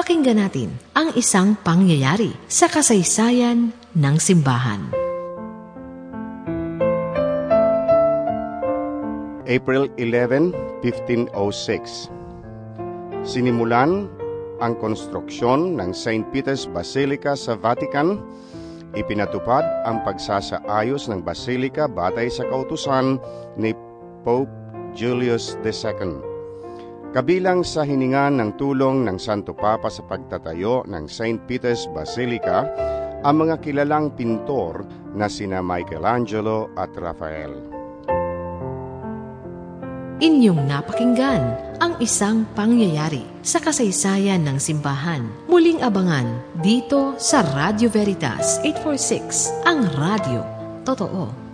Pakinggan natin ang isang pangyayari sa kasaysayan ng simbahan. April 11, 1506 Sinimulan ang konstruksyon ng St. Peter's Basilica sa Vatican Ipinatupad ang pagsasaayos ng basilika batay sa kautusan ni Pope Julius II. Kabilang sa hiningan ng tulong ng Santo Papa sa pagtatayo ng St. Peter's Basilica, ang mga kilalang pintor na sina Michelangelo at Raphael. Inyong napakinggan ang isang pangyayari sa kasaysayan ng simbahan. Muling abangan dito sa Radio Veritas 846, ang radio. Totoo.